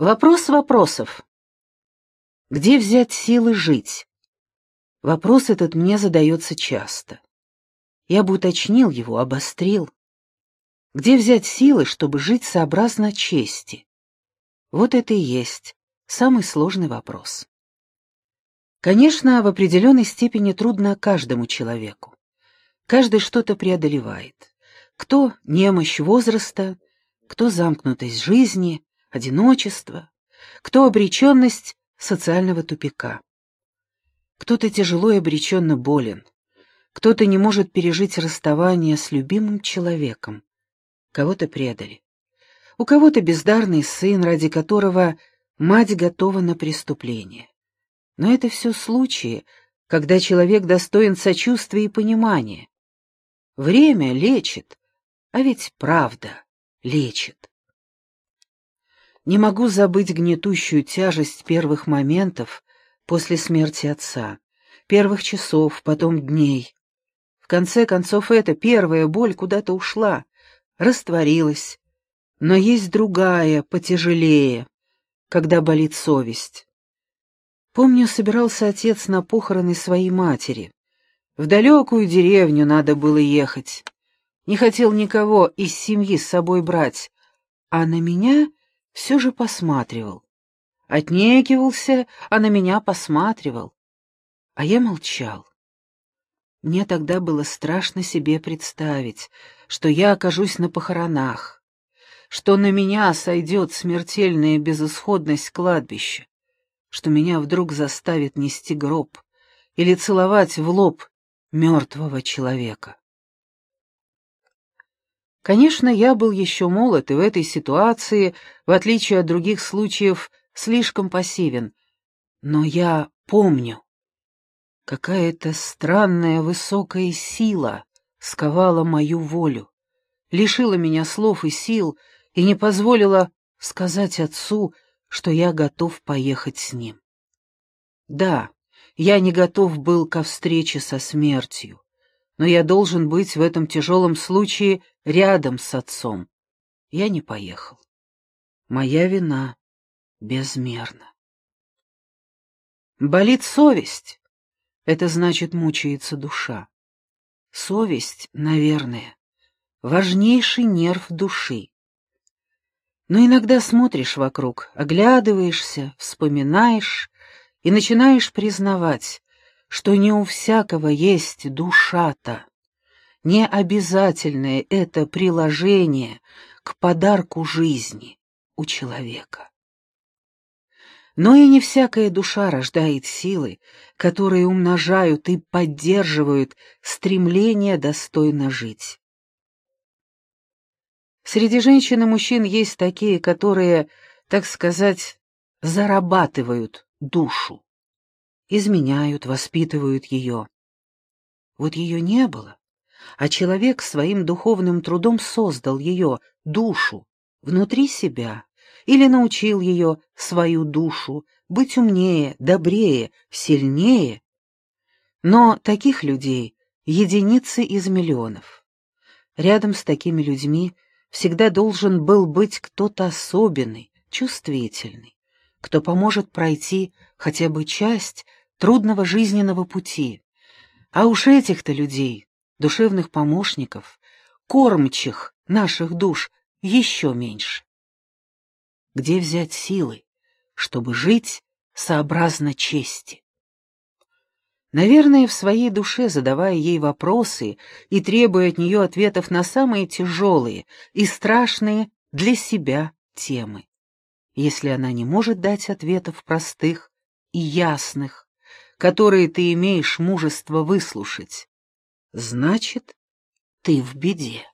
Вопрос вопросов. Где взять силы жить? Вопрос этот мне задается часто. Я бы уточнил его, обострил. Где взять силы, чтобы жить сообразно чести? Вот это и есть самый сложный вопрос. Конечно, в определенной степени трудно каждому человеку. Каждый что-то преодолевает. Кто немощь возраста, кто замкнутость жизни, одиночество, кто обреченность социального тупика. Кто-то тяжело и обреченно болен, кто-то не может пережить расставание с любимым человеком, кого-то предали. У кого-то бездарный сын, ради которого мать готова на преступление. Но это все случаи, когда человек достоин сочувствия и понимания. Время лечит, а ведь правда лечит. Не могу забыть гнетущую тяжесть первых моментов после смерти отца, первых часов, потом дней. В конце концов, эта первая боль куда-то ушла, растворилась, но есть другая, потяжелее, когда болит совесть. Помню, собирался отец на похороны своей матери. В далекую деревню надо было ехать. Не хотел никого из семьи с собой брать, а на меня все же посматривал. Отнекивался, а на меня посматривал. А я молчал. Мне тогда было страшно себе представить, что я окажусь на похоронах, что на меня сойдет смертельная безысходность кладбища, что меня вдруг заставит нести гроб или целовать в лоб мертвого человека. Конечно, я был еще молод и в этой ситуации, в отличие от других случаев, слишком пассивен. Но я помню. Какая-то странная высокая сила сковала мою волю, лишила меня слов и сил и не позволила сказать отцу, что я готов поехать с ним. Да, я не готов был ко встрече со смертью, но я должен быть в этом тяжелом случае рядом с отцом. Я не поехал. Моя вина безмерна. Болит совесть. Это значит, мучается душа. Совесть, наверное, важнейший нерв души. Но иногда смотришь вокруг, оглядываешься, вспоминаешь и начинаешь признавать, что не у всякого есть душа-то. Не обязательное это приложение к подарку жизни у человека. Но и не всякая душа рождает силы, которые умножают и поддерживают стремление достойно жить. Среди женщин и мужчин есть такие, которые, так сказать, зарабатывают душу, изменяют, воспитывают ее. Вот ее не было, а человек своим духовным трудом создал ее, душу, внутри себя, или научил ее, свою душу, быть умнее, добрее, сильнее. Но таких людей — единицы из миллионов. Рядом с такими людьми — всегда должен был быть кто-то особенный, чувствительный, кто поможет пройти хотя бы часть трудного жизненного пути. А уж этих-то людей, душевных помощников, кормчих наших душ, еще меньше. Где взять силы, чтобы жить сообразно чести? Наверное, в своей душе, задавая ей вопросы и требуя от нее ответов на самые тяжелые и страшные для себя темы. Если она не может дать ответов простых и ясных, которые ты имеешь мужество выслушать, значит, ты в беде.